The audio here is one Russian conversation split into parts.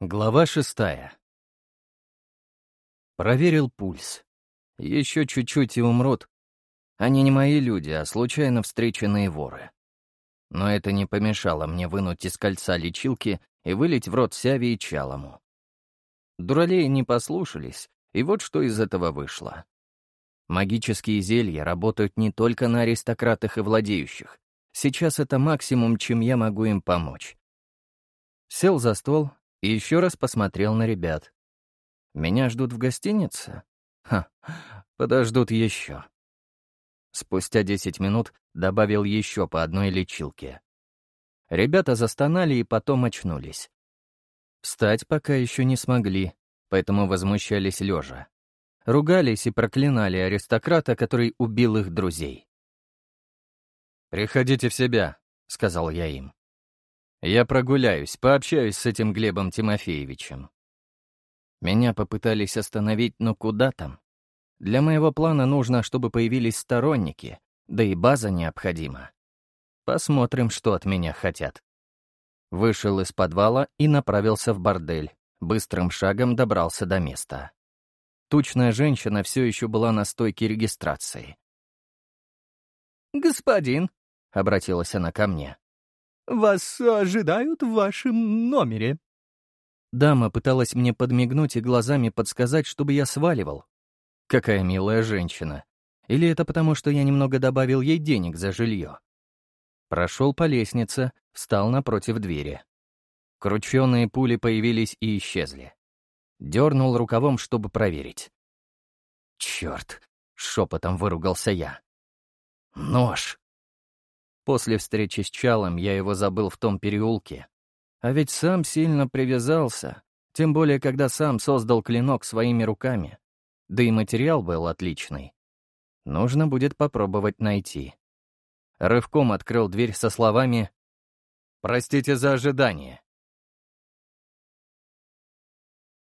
Глава шестая. Проверил пульс. Еще чуть-чуть и умрут. Они не мои люди, а случайно встреченные воры. Но это не помешало мне вынуть из кольца лечилки и вылить в рот Сяви и Чалому. Дуралеи не послушались, и вот что из этого вышло. Магические зелья работают не только на аристократах и владеющих. Сейчас это максимум, чем я могу им помочь. Сел за стол, и еще раз посмотрел на ребят. Меня ждут в гостинице? Ха, подождут еще. Спустя десять минут добавил еще по одной лечилке. Ребята застонали и потом очнулись. Встать пока еще не смогли, поэтому возмущались лежа. Ругались и проклинали аристократа, который убил их друзей. «Приходите в себя», — сказал я им. Я прогуляюсь, пообщаюсь с этим Глебом Тимофеевичем. Меня попытались остановить, но куда там? Для моего плана нужно, чтобы появились сторонники, да и база необходима. Посмотрим, что от меня хотят. Вышел из подвала и направился в бордель. Быстрым шагом добрался до места. Тучная женщина все еще была на стойке регистрации. «Господин», — обратилась она ко мне, вас ожидают в вашем номере». Дама пыталась мне подмигнуть и глазами подсказать, чтобы я сваливал. Какая милая женщина. Или это потому, что я немного добавил ей денег за жилье? Прошел по лестнице, встал напротив двери. Крученные пули появились и исчезли. Дернул рукавом, чтобы проверить. «Черт!» — шепотом выругался я. «Нож!» После встречи с Чалом я его забыл в том переулке. А ведь сам сильно привязался, тем более, когда сам создал клинок своими руками. Да и материал был отличный. Нужно будет попробовать найти. Рывком открыл дверь со словами «Простите за ожидание».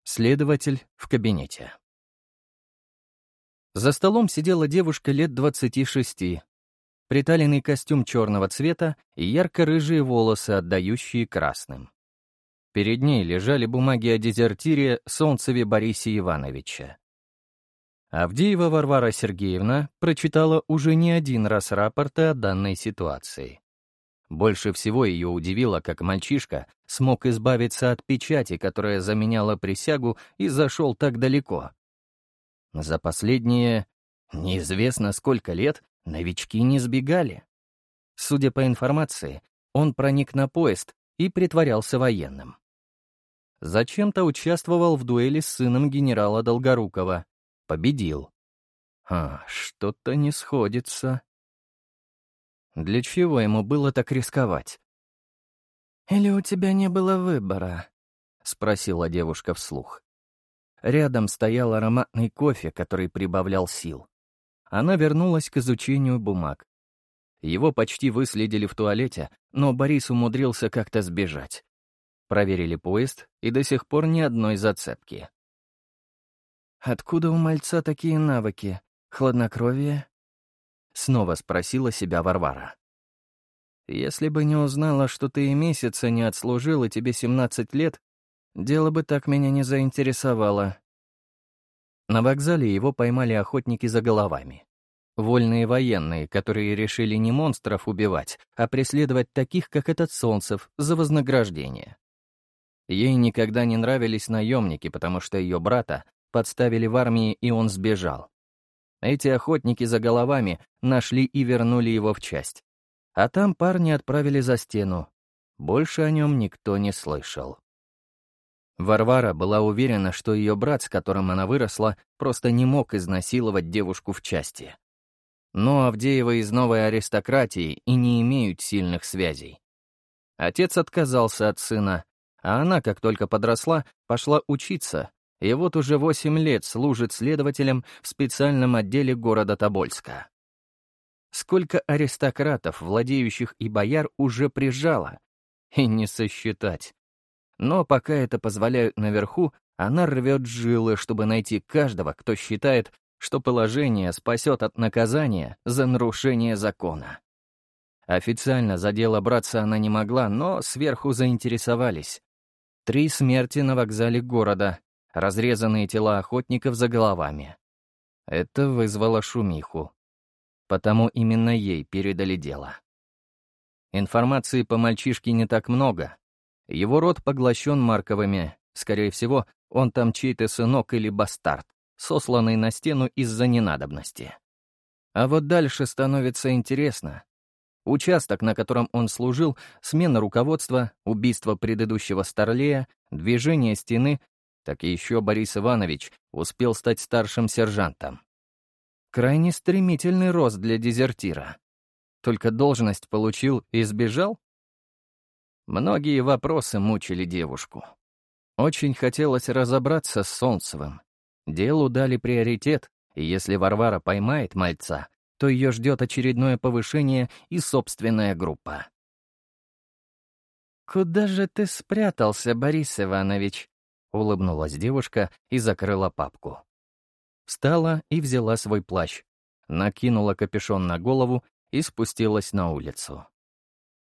Следователь в кабинете. За столом сидела девушка лет двадцати шести, приталенный костюм черного цвета и ярко-рыжие волосы, отдающие красным. Перед ней лежали бумаги о дезертире Солнцеве Борисе Ивановича. Авдеева Варвара Сергеевна прочитала уже не один раз рапорты о данной ситуации. Больше всего ее удивило, как мальчишка смог избавиться от печати, которая заменяла присягу, и зашел так далеко. За последние неизвестно сколько лет Новички не сбегали. Судя по информации, он проник на поезд и притворялся военным. Зачем-то участвовал в дуэли с сыном генерала Долгорукова. Победил. А, что-то не сходится. Для чего ему было так рисковать? «Или у тебя не было выбора?» — спросила девушка вслух. Рядом стоял ароматный кофе, который прибавлял сил она вернулась к изучению бумаг. Его почти выследили в туалете, но Борис умудрился как-то сбежать. Проверили поезд, и до сих пор ни одной зацепки. «Откуда у мальца такие навыки? Хладнокровие?» Снова спросила себя Варвара. «Если бы не узнала, что ты и месяца не отслужил, и тебе 17 лет, дело бы так меня не заинтересовало», на вокзале его поймали охотники за головами. Вольные военные, которые решили не монстров убивать, а преследовать таких, как этот Солнцев, за вознаграждение. Ей никогда не нравились наемники, потому что ее брата подставили в армии, и он сбежал. Эти охотники за головами нашли и вернули его в часть. А там парни отправили за стену. Больше о нем никто не слышал. Варвара была уверена, что ее брат, с которым она выросла, просто не мог изнасиловать девушку в части. Но Авдеева из новой аристократии и не имеют сильных связей. Отец отказался от сына, а она, как только подросла, пошла учиться, и вот уже восемь лет служит следователем в специальном отделе города Тобольска. Сколько аристократов, владеющих и бояр, уже прижала, и не сосчитать. Но пока это позволяют наверху, она рвет жилы, чтобы найти каждого, кто считает, что положение спасет от наказания за нарушение закона. Официально за дело браться она не могла, но сверху заинтересовались. Три смерти на вокзале города, разрезанные тела охотников за головами. Это вызвало шумиху. Потому именно ей передали дело. Информации по мальчишке не так много. Его род поглощен Марковыми. Скорее всего, он там чей-то сынок или бастард, сосланный на стену из-за ненадобности. А вот дальше становится интересно. Участок, на котором он служил, смена руководства, убийство предыдущего старлея, движение стены, так и еще Борис Иванович успел стать старшим сержантом. Крайне стремительный рост для дезертира. Только должность получил и сбежал? Многие вопросы мучили девушку. Очень хотелось разобраться с Солнцевым. Делу дали приоритет, и если Варвара поймает мальца, то ее ждет очередное повышение и собственная группа. «Куда же ты спрятался, Борис Иванович?» — улыбнулась девушка и закрыла папку. Встала и взяла свой плащ, накинула капюшон на голову и спустилась на улицу.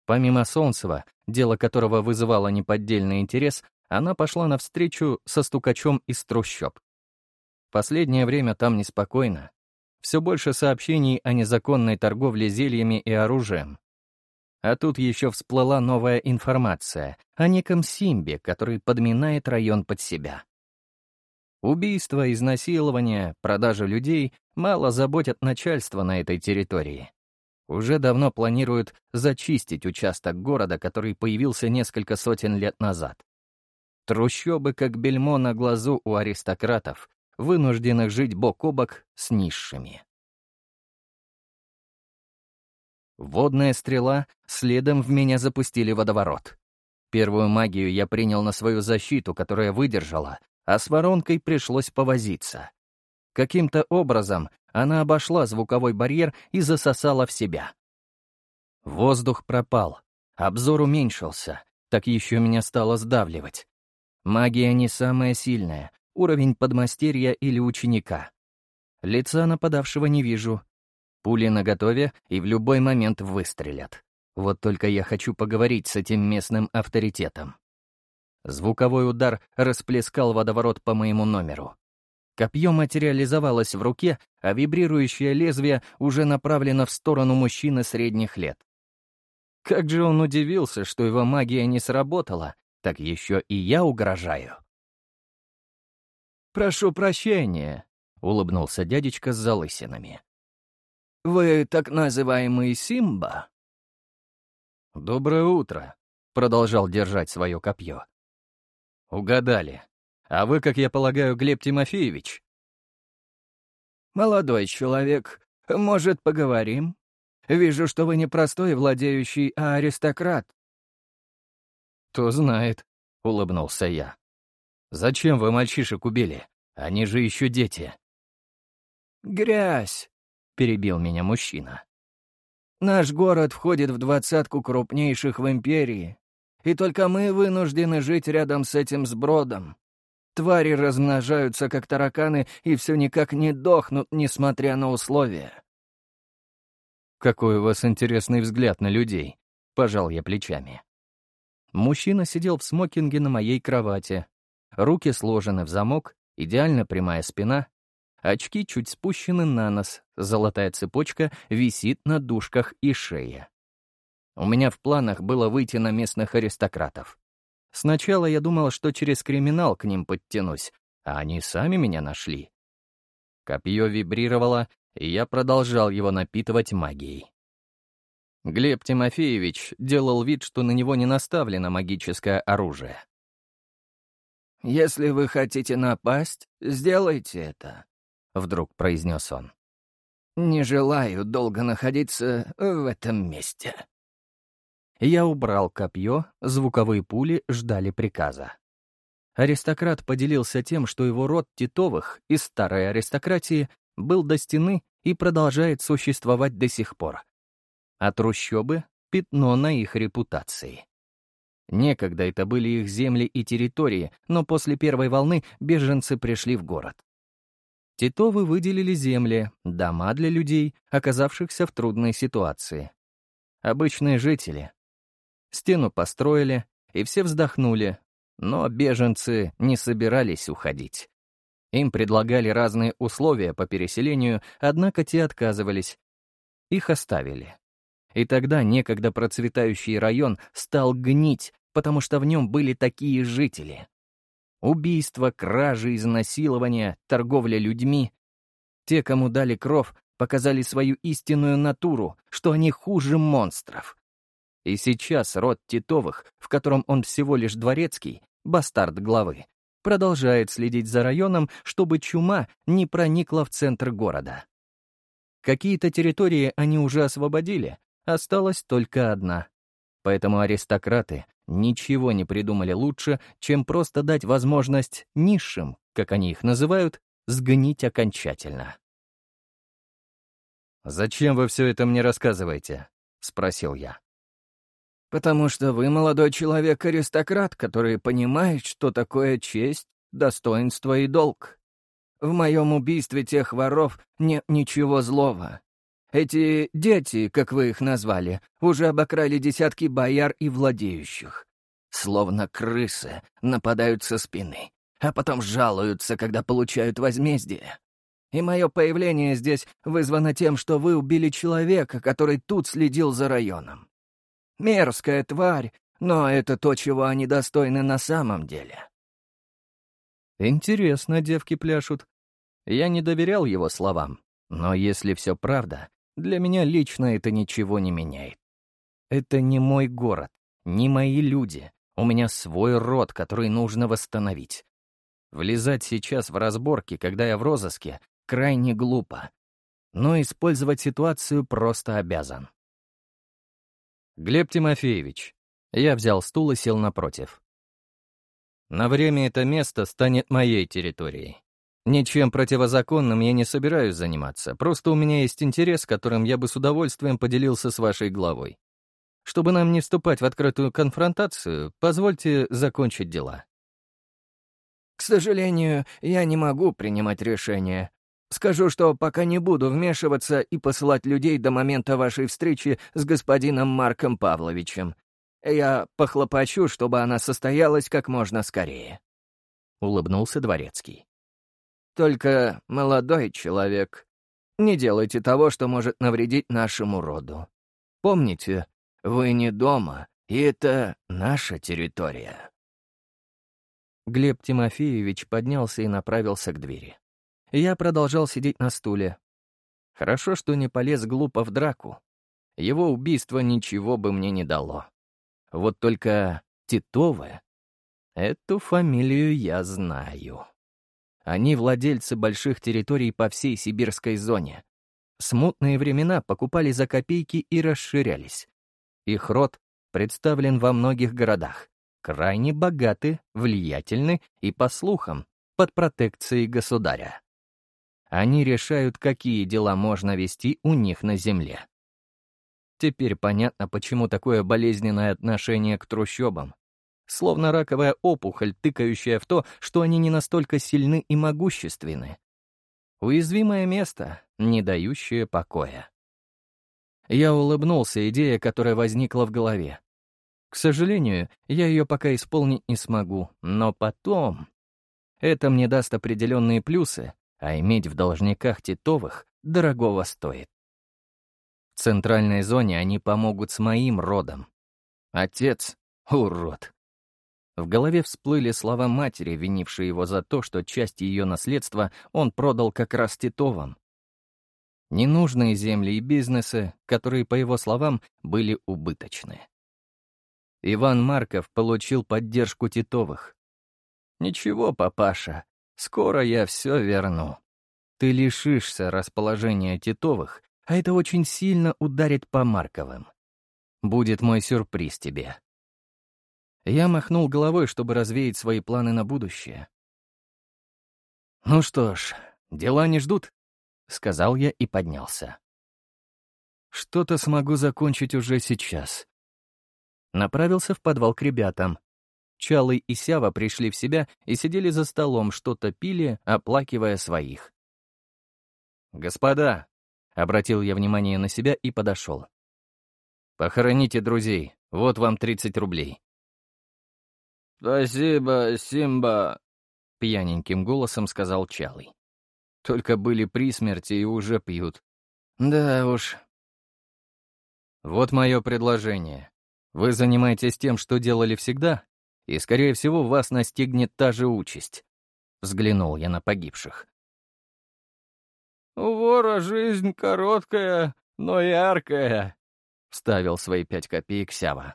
Помимо Солнцева, дело которого вызывало неподдельный интерес, она пошла навстречу со стукачом из трущоб. Последнее время там неспокойно. Все больше сообщений о незаконной торговле зельями и оружием. А тут еще всплыла новая информация о неком Симбе, который подминает район под себя. Убийства, изнасилования, продажа людей мало заботят начальство на этой территории уже давно планируют зачистить участок города, который появился несколько сотен лет назад. Трущобы, как бельмо на глазу у аристократов, вынужденных жить бок о бок с низшими. Водная стрела, следом в меня запустили водоворот. Первую магию я принял на свою защиту, которая выдержала, а с воронкой пришлось повозиться. Каким-то образом она обошла звуковой барьер и засосала в себя. Воздух пропал, обзор уменьшился, так еще меня стало сдавливать. Магия не самая сильная, уровень подмастерья или ученика. Лица нападавшего не вижу. Пули наготове и в любой момент выстрелят. Вот только я хочу поговорить с этим местным авторитетом. Звуковой удар расплескал водоворот по моему номеру. Копье материализовалось в руке, а вибрирующее лезвие уже направлено в сторону мужчины средних лет. Как же он удивился, что его магия не сработала, так еще и я угрожаю. «Прошу прощения», — улыбнулся дядечка с залысинами. «Вы так называемый Симба?» «Доброе утро», — продолжал держать свое копье. «Угадали. А вы, как я полагаю, Глеб Тимофеевич?» «Молодой человек, может, поговорим? Вижу, что вы не простой владеющий, а аристократ». «Кто знает», — улыбнулся я. «Зачем вы мальчишек убили? Они же еще дети». «Грязь», — перебил меня мужчина. «Наш город входит в двадцатку крупнейших в империи, и только мы вынуждены жить рядом с этим сбродом. Твари размножаются, как тараканы, и все никак не дохнут, несмотря на условия. «Какой у вас интересный взгляд на людей», — пожал я плечами. Мужчина сидел в смокинге на моей кровати. Руки сложены в замок, идеально прямая спина, очки чуть спущены на нос, золотая цепочка висит на дужках и шее. У меня в планах было выйти на местных аристократов. Сначала я думал, что через криминал к ним подтянусь, а они сами меня нашли. Копье вибрировало, и я продолжал его напитывать магией. Глеб Тимофеевич делал вид, что на него не наставлено магическое оружие. «Если вы хотите напасть, сделайте это», — вдруг произнес он. «Не желаю долго находиться в этом месте». Я убрал копье, звуковые пули ждали приказа. Аристократ поделился тем, что его род Титовых из старой аристократии был до стены и продолжает существовать до сих пор. А трущобы — пятно на их репутации. Некогда это были их земли и территории, но после первой волны беженцы пришли в город. Титовы выделили земли, дома для людей, оказавшихся в трудной ситуации. Обычные жители, Стену построили, и все вздохнули. Но беженцы не собирались уходить. Им предлагали разные условия по переселению, однако те отказывались. Их оставили. И тогда некогда процветающий район стал гнить, потому что в нем были такие жители. Убийства, кражи, изнасилования, торговля людьми. Те, кому дали кров, показали свою истинную натуру, что они хуже монстров. И сейчас род Титовых, в котором он всего лишь дворецкий, бастард главы, продолжает следить за районом, чтобы чума не проникла в центр города. Какие-то территории они уже освободили, осталась только одна. Поэтому аристократы ничего не придумали лучше, чем просто дать возможность низшим, как они их называют, сгнить окончательно. «Зачем вы все это мне рассказываете?» — спросил я. «Потому что вы молодой человек-аристократ, который понимает, что такое честь, достоинство и долг. В моем убийстве тех воров нет ничего злого. Эти дети, как вы их назвали, уже обокрали десятки бояр и владеющих. Словно крысы нападают со спины, а потом жалуются, когда получают возмездие. И мое появление здесь вызвано тем, что вы убили человека, который тут следил за районом. Мерзкая тварь, но это то, чего они достойны на самом деле. Интересно, девки пляшут. Я не доверял его словам, но если все правда, для меня лично это ничего не меняет. Это не мой город, не мои люди. У меня свой род, который нужно восстановить. Влезать сейчас в разборки, когда я в розыске, крайне глупо. Но использовать ситуацию просто обязан. Глеб Тимофеевич. Я взял стул и сел напротив. На время это место станет моей территорией. Ничем противозаконным я не собираюсь заниматься, просто у меня есть интерес, которым я бы с удовольствием поделился с вашей главой. Чтобы нам не вступать в открытую конфронтацию, позвольте закончить дела. К сожалению, я не могу принимать решения, Скажу, что пока не буду вмешиваться и посылать людей до момента вашей встречи с господином Марком Павловичем. Я похлопочу, чтобы она состоялась как можно скорее». Улыбнулся Дворецкий. «Только, молодой человек, не делайте того, что может навредить нашему роду. Помните, вы не дома, и это наша территория». Глеб Тимофеевич поднялся и направился к двери. Я продолжал сидеть на стуле. Хорошо, что не полез глупо в драку. Его убийство ничего бы мне не дало. Вот только Титовы... Эту фамилию я знаю. Они владельцы больших территорий по всей сибирской зоне. Смутные времена покупали за копейки и расширялись. Их род представлен во многих городах. Крайне богаты, влиятельны и, по слухам, под протекцией государя. Они решают, какие дела можно вести у них на земле. Теперь понятно, почему такое болезненное отношение к трущобам. Словно раковая опухоль, тыкающая в то, что они не настолько сильны и могущественны. Уязвимое место, не дающее покоя. Я улыбнулся идее, которая возникла в голове. К сожалению, я ее пока исполнить не смогу, но потом... Это мне даст определенные плюсы, а иметь в должниках Титовых дорогого стоит. В центральной зоне они помогут с моим родом. Отец — урод. В голове всплыли слова матери, винившей его за то, что часть ее наследства он продал как раз Титовым. Ненужные земли и бизнесы, которые, по его словам, были убыточны. Иван Марков получил поддержку Титовых. «Ничего, папаша, Скоро я все верну. Ты лишишься расположения Титовых, а это очень сильно ударит по Марковым. Будет мой сюрприз тебе. Я махнул головой, чтобы развеять свои планы на будущее. «Ну что ж, дела не ждут», — сказал я и поднялся. «Что-то смогу закончить уже сейчас». Направился в подвал к ребятам, Чалый и Сява пришли в себя и сидели за столом, что-то пили, оплакивая своих. «Господа!» — обратил я внимание на себя и подошел. «Похороните друзей, вот вам 30 рублей». «Спасибо, Симба», — пьяненьким голосом сказал Чалый. «Только были при смерти и уже пьют. Да уж». «Вот мое предложение. Вы занимаетесь тем, что делали всегда, и, скорее всего, вас настигнет та же участь. Взглянул я на погибших. «У вора жизнь короткая, но яркая», — вставил свои пять копеек Сява.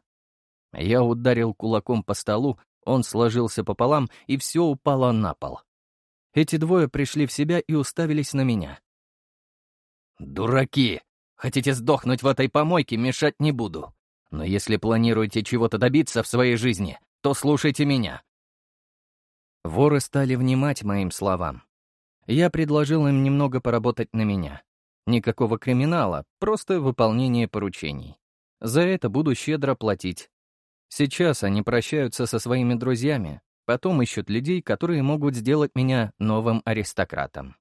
Я ударил кулаком по столу, он сложился пополам, и все упало на пол. Эти двое пришли в себя и уставились на меня. «Дураки! Хотите сдохнуть в этой помойке, мешать не буду. Но если планируете чего-то добиться в своей жизни, то слушайте меня». Воры стали внимать моим словам. Я предложил им немного поработать на меня. Никакого криминала, просто выполнение поручений. За это буду щедро платить. Сейчас они прощаются со своими друзьями, потом ищут людей, которые могут сделать меня новым аристократом.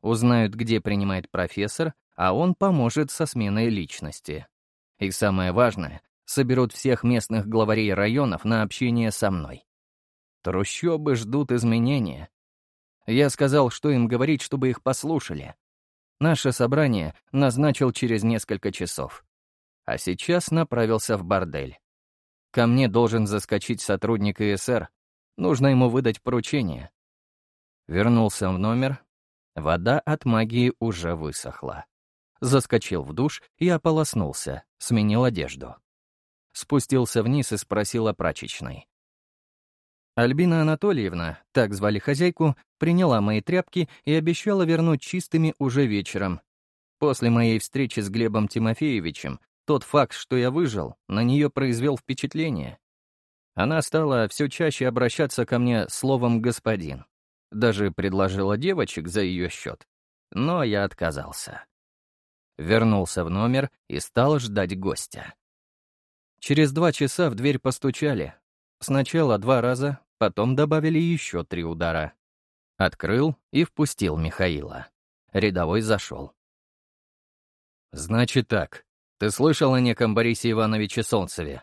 Узнают, где принимает профессор, а он поможет со сменой личности. И самое важное, соберут всех местных главарей районов на общение со мной. Трущобы ждут изменения. Я сказал, что им говорить, чтобы их послушали. Наше собрание назначил через несколько часов. А сейчас направился в бордель. Ко мне должен заскочить сотрудник ИСР. Нужно ему выдать поручение. Вернулся в номер. Вода от магии уже высохла. Заскочил в душ и ополоснулся, сменил одежду спустился вниз и спросил о прачечной. Альбина Анатольевна, так звали хозяйку, приняла мои тряпки и обещала вернуть чистыми уже вечером. После моей встречи с Глебом Тимофеевичем тот факт, что я выжил, на нее произвел впечатление. Она стала все чаще обращаться ко мне словом «господин». Даже предложила девочек за ее счет. Но я отказался. Вернулся в номер и стал ждать гостя. Через два часа в дверь постучали. Сначала два раза, потом добавили еще три удара. Открыл и впустил Михаила. Рядовой зашел. «Значит так, ты слышал о неком Борисе Ивановиче Солнцеве?»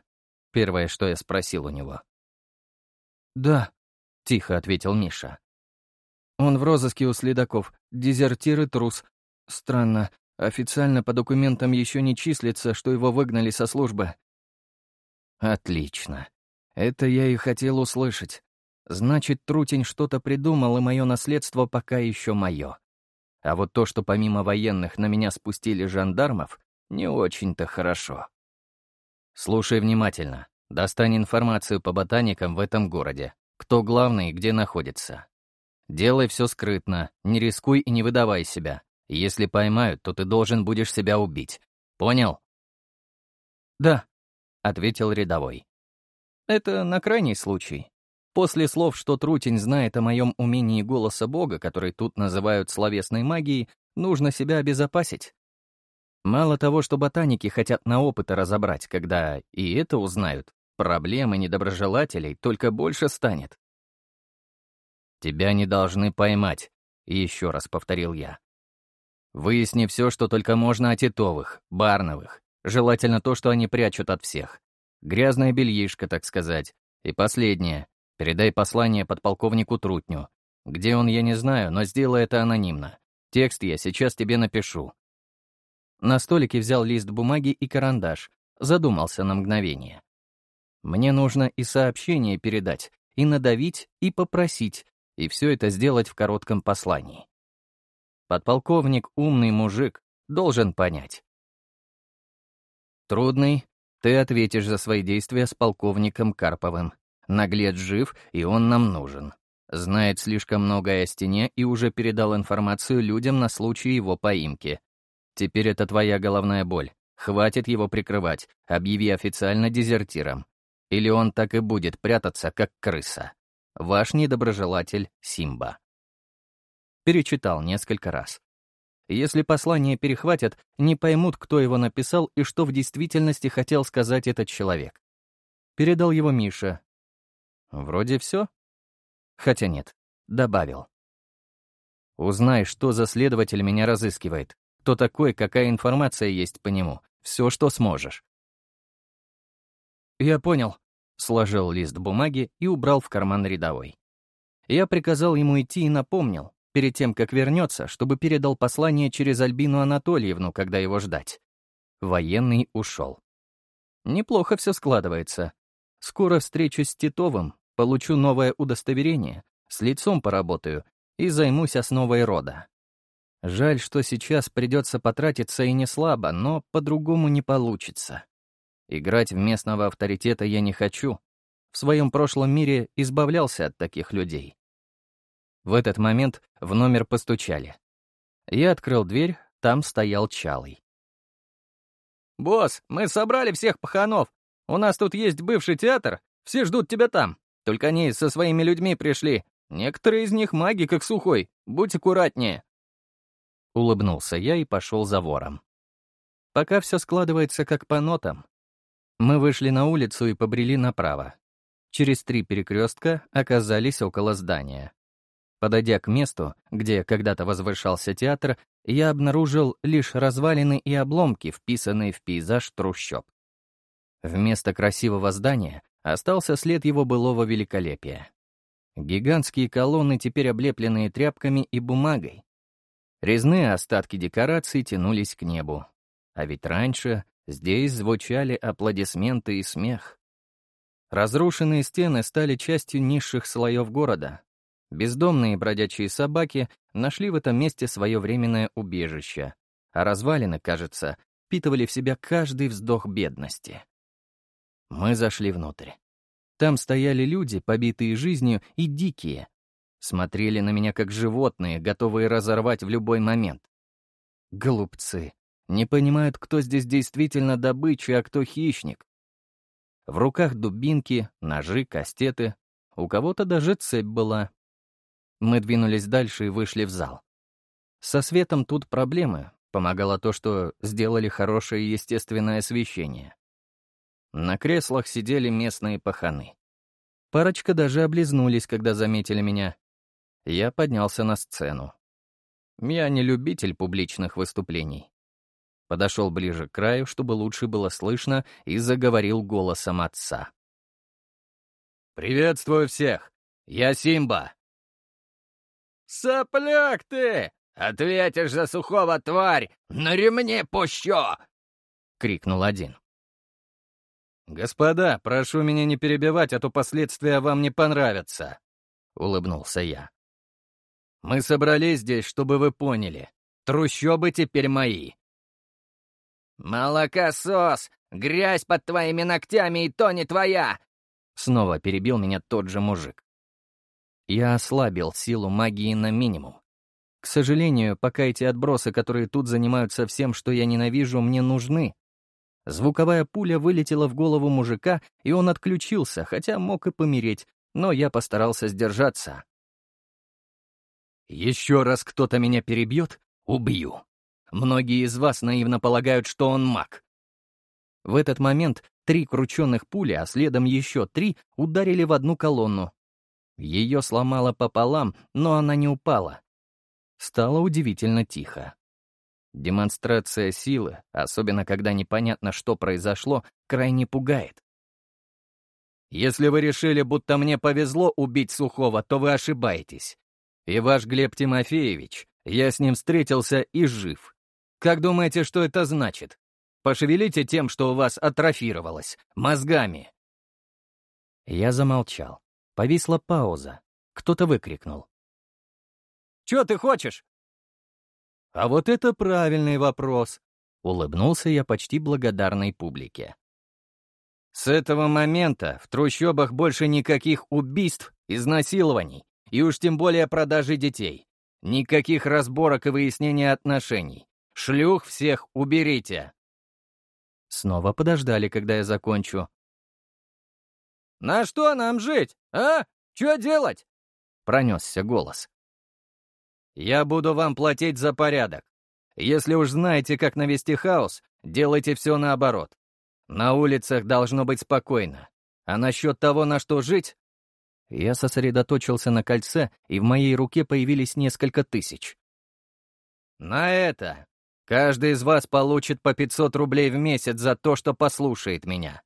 Первое, что я спросил у него. «Да», — тихо ответил Миша. «Он в розыске у следаков, дезертир и трус. Странно, официально по документам еще не числится, что его выгнали со службы. Отлично. Это я и хотел услышать. Значит, Трутень что-то придумал, и мое наследство пока еще мое. А вот то, что помимо военных на меня спустили жандармов, не очень-то хорошо. Слушай внимательно. Достань информацию по ботаникам в этом городе. Кто главный и где находится. Делай все скрытно, не рискуй и не выдавай себя. Если поймают, то ты должен будешь себя убить. Понял? Да, — ответил рядовой. «Это на крайний случай. После слов, что Трутень знает о моем умении голоса Бога, который тут называют словесной магией, нужно себя обезопасить. Мало того, что ботаники хотят на опыты разобрать, когда и это узнают, проблемы недоброжелателей только больше станет. «Тебя не должны поймать», — еще раз повторил я. «Выясни все, что только можно о Титовых, Барновых, Желательно то, что они прячут от всех. Грязное бельишко, так сказать. И последнее. Передай послание подполковнику Трутню. Где он, я не знаю, но сделай это анонимно. Текст я сейчас тебе напишу. На столике взял лист бумаги и карандаш. Задумался на мгновение. Мне нужно и сообщение передать, и надавить, и попросить, и все это сделать в коротком послании. Подполковник, умный мужик, должен понять. Трудный, ты ответишь за свои действия с полковником Карповым. Наглец жив, и он нам нужен. Знает слишком многое о стене и уже передал информацию людям на случай его поимки. Теперь это твоя головная боль. Хватит его прикрывать, объяви официально дезертиром. Или он так и будет прятаться, как крыса. Ваш недоброжелатель Симба. Перечитал несколько раз. Если послание перехватят, не поймут, кто его написал и что в действительности хотел сказать этот человек. Передал его Миша. Вроде все. Хотя нет, добавил. Узнай, что за следователь меня разыскивает, кто такой, какая информация есть по нему, все, что сможешь. «Я понял. Сложил лист бумаги и убрал в карман рядовой. Я приказал ему идти и напомнил, перед тем, как вернется, чтобы передал послание через Альбину Анатольевну, когда его ждать. Военный ушел. Неплохо все складывается. Скоро встречусь с Титовым, получу новое удостоверение, с лицом поработаю и займусь основой рода. Жаль, что сейчас придется потратиться и не слабо, но по-другому не получится. Играть в местного авторитета я не хочу. В своем прошлом мире избавлялся от таких людей. В этот момент в номер постучали. Я открыл дверь, там стоял Чалый. «Босс, мы собрали всех паханов. У нас тут есть бывший театр, все ждут тебя там. Только они со своими людьми пришли. Некоторые из них маги, как сухой. Будь аккуратнее». Улыбнулся я и пошел за вором. Пока все складывается как по нотам. Мы вышли на улицу и побрели направо. Через три перекрестка оказались около здания. Подойдя к месту, где когда-то возвышался театр, я обнаружил лишь развалины и обломки, вписанные в пейзаж трущоб. Вместо красивого здания остался след его былого великолепия. Гигантские колонны, теперь облепленные тряпками и бумагой. Резные остатки декораций тянулись к небу. А ведь раньше здесь звучали аплодисменты и смех. Разрушенные стены стали частью низших слоев города, Бездомные бродячие собаки нашли в этом месте свое временное убежище, а развалины, кажется, впитывали в себя каждый вздох бедности. Мы зашли внутрь. Там стояли люди, побитые жизнью и дикие. Смотрели на меня как животные, готовые разорвать в любой момент. Голубцы. Не понимают, кто здесь действительно добыча, а кто хищник. В руках дубинки, ножи, кастеты. У кого-то даже цепь была, мы двинулись дальше и вышли в зал. Со светом тут проблемы. Помогало то, что сделали хорошее естественное освещение. На креслах сидели местные паханы. Парочка даже облизнулись, когда заметили меня. Я поднялся на сцену. Я не любитель публичных выступлений. Подошел ближе к краю, чтобы лучше было слышно, и заговорил голосом отца. «Приветствую всех! Я Симба, «Сопляк ты! Ответишь за сухого, тварь! На ремне пущу!» — крикнул один. «Господа, прошу меня не перебивать, а то последствия вам не понравятся», — улыбнулся я. «Мы собрались здесь, чтобы вы поняли. Трущобы теперь мои». «Молокосос! Грязь под твоими ногтями и то не твоя!» Снова перебил меня тот же мужик. Я ослабил силу магии на минимум. К сожалению, пока эти отбросы, которые тут занимаются всем, что я ненавижу, мне нужны. Звуковая пуля вылетела в голову мужика, и он отключился, хотя мог и помереть, но я постарался сдержаться. «Еще раз кто-то меня перебьет — убью. Многие из вас наивно полагают, что он маг». В этот момент три крученных пули, а следом еще три, ударили в одну колонну, ее сломало пополам, но она не упала. Стало удивительно тихо. Демонстрация силы, особенно когда непонятно, что произошло, крайне пугает. Если вы решили, будто мне повезло убить Сухого, то вы ошибаетесь. И ваш Глеб Тимофеевич, я с ним встретился и жив. Как думаете, что это значит? Пошевелите тем, что у вас атрофировалось, мозгами. Я замолчал. Повисла пауза. Кто-то выкрикнул. «Чё ты хочешь?» «А вот это правильный вопрос», — улыбнулся я почти благодарной публике. «С этого момента в трущобах больше никаких убийств, изнасилований и уж тем более продажи детей. Никаких разборок и выяснения отношений. Шлюх всех уберите!» Снова подождали, когда я закончу, «На что нам жить, а? Что делать?» — пронесся голос. «Я буду вам платить за порядок. Если уж знаете, как навести хаос, делайте все наоборот. На улицах должно быть спокойно. А насчет того, на что жить...» Я сосредоточился на кольце, и в моей руке появились несколько тысяч. «На это! Каждый из вас получит по 500 рублей в месяц за то, что послушает меня.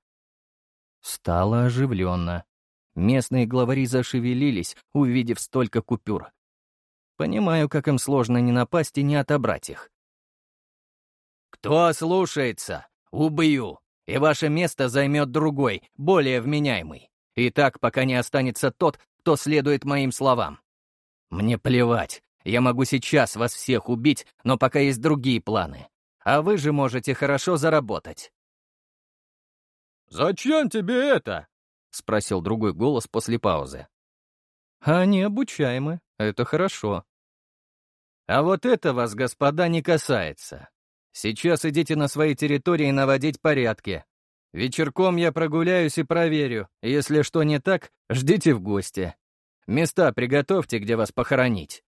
Стало оживленно. Местные главари зашевелились, увидев столько купюр. Понимаю, как им сложно не напасть и не отобрать их. «Кто слушается? Убью, и ваше место займет другой, более вменяемый. И так, пока не останется тот, кто следует моим словам. Мне плевать, я могу сейчас вас всех убить, но пока есть другие планы. А вы же можете хорошо заработать». «Зачем тебе это?» — спросил другой голос после паузы. «Они обучаемы, это хорошо». «А вот это вас, господа, не касается. Сейчас идите на свои территории наводить порядки. Вечерком я прогуляюсь и проверю. Если что не так, ждите в гости. Места приготовьте, где вас похоронить».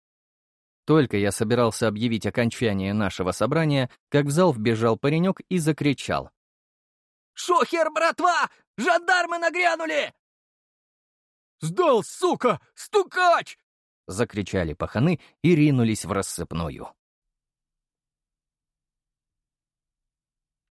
Только я собирался объявить окончание нашего собрания, как в зал вбежал паренек и закричал. «Шухер, братва! Жандармы нагрянули!» «Сдал, сука! Стукач!» — закричали паханы и ринулись в рассыпную.